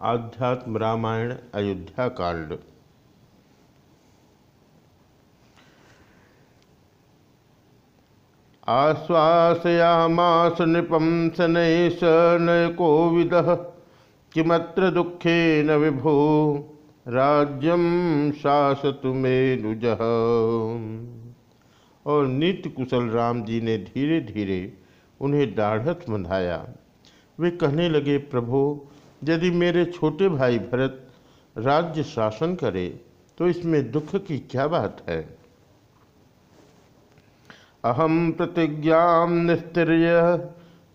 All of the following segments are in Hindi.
आध्यात्म रामायण अयोध्या कांड। आश्वासयामास नृपम शनै स नयको विद किमत्र दुखेन विभो राज्यम शासतु मेनुज और नित्य कुशल राम जी ने धीरे धीरे उन्हें दाढ़त बंधाया। वे कहने लगे, प्रभो यदि मेरे छोटे भाई भरत राज्य शासन करे तो इसमें दुख की क्या बात है? अहम प्रतिज्ञा निस्तीर्य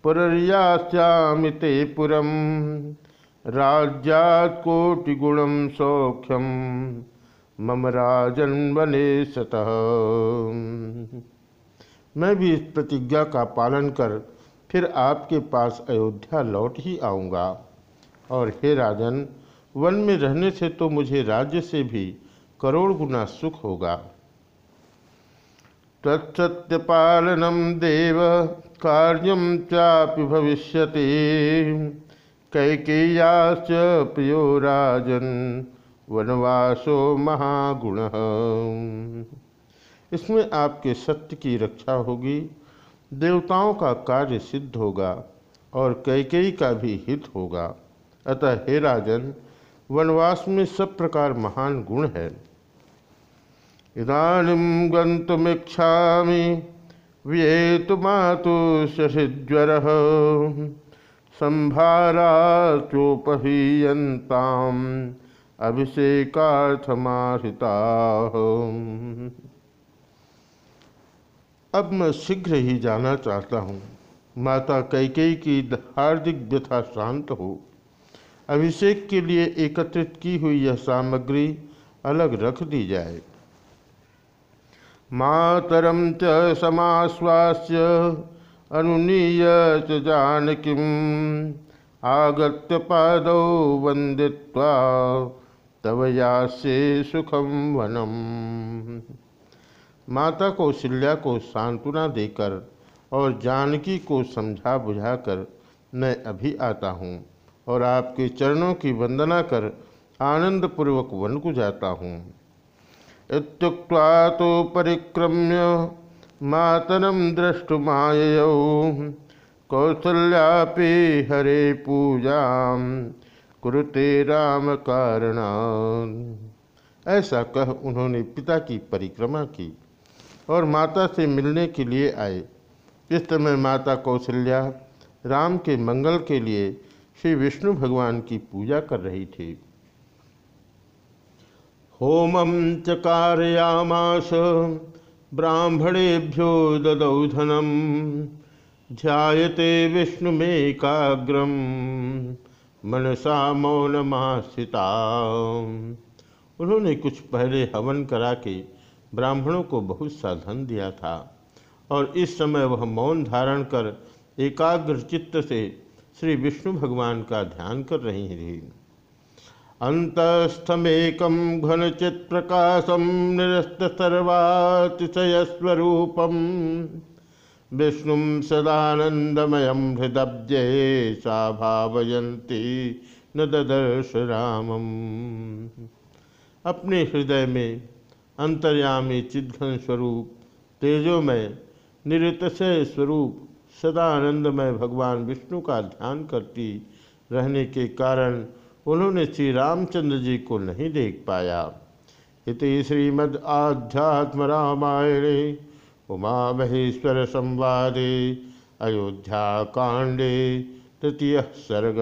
पुरर्यास्यामि पुरम, राज्यात् कोटिगुणम सौख्यम मम राजन बने सतः। मैं भी इस प्रतिज्ञा का पालन कर फिर आपके पास अयोध्या लौट ही आऊँगा। और हे राजन, वन में रहने से तो मुझे राज्य से भी करोड़ गुना सुख होगा। तत्सत्यपालनम देव कार्यम चापि भविष्यति। कैकेय्याश्च प्रियो राजन, वनवासो महागुण। इसमें आपके सत्य की रक्षा होगी, देवताओं का कार्य सिद्ध होगा और कैकेयी का भी हित होगा। अतः हे राजन, वनवास में सब प्रकार महान गुण है। इदानीम गंतुमीक्षा शशिज्वर संभारा चोपहीयता अभिषेकार्थमाहिता अब मैं शीघ्र ही जाना चाहता हूँ। माता कैकेयी की हार्दिक व्यथा शांत हो। अभिषेक के लिए एकत्रित की हुई यह सामग्री अलग रख दी जाए। मातरम च समाश्वास्य, अनुनीय च जानकीम आगत्य पादौ वंदित्वा तव यासे सुखम वनम माता को कौशल्या को सांत्वना देकर और जानकी को समझा बुझाकर मैं अभी आता हूँ। और आपके चरणों की वंदना कर आनंद पूर्वक वन को जाता हूँ। इतुक्ता तो परिक्रम्य मातरम दृष्टुमाय कौसल्यापि हरे पूजा कुरुते राम कारण ऐसा कह उन्होंने पिता की परिक्रमा की और माता से मिलने के लिए आए। इस समय माता कौशल्या राम के मंगल के लिए श्री विष्णु भगवान की पूजा कर रही थी। होमम चकारयामास ब्राह्मणेभ्यो ददौ धनम ध्यायते विष्णुमेकाग्रम मनसा मौनमास्थिता उन्होंने कुछ पहले हवन करा के ब्राह्मणों को बहुत सा धन दिया था और इस समय वह मौन धारण कर एकाग्र चित्त से श्री विष्णु भगवान का ध्यान कर रही थी अंतस्थमेकम घन चित प्रकाशम निरस्त सर्वातिशयस्वरूपम विष्णु सदानंदमय हृदब्जे सा भावयंती न ददर्श रामम। अपने हृदय में अंतर्यामी चिदघन स्वरूप, तेजोमय, निरतशय स्वरूप सदा आनंदमय भगवान विष्णु का ध्यान करती रहने के कारण उन्होंने श्री रामचंद्र जी को नहीं देख पाया। इति श्रीमद आध्यात्म रामायणे उमा महेश्वर संवादे अयोध्या कांडे तृतीय सर्ग।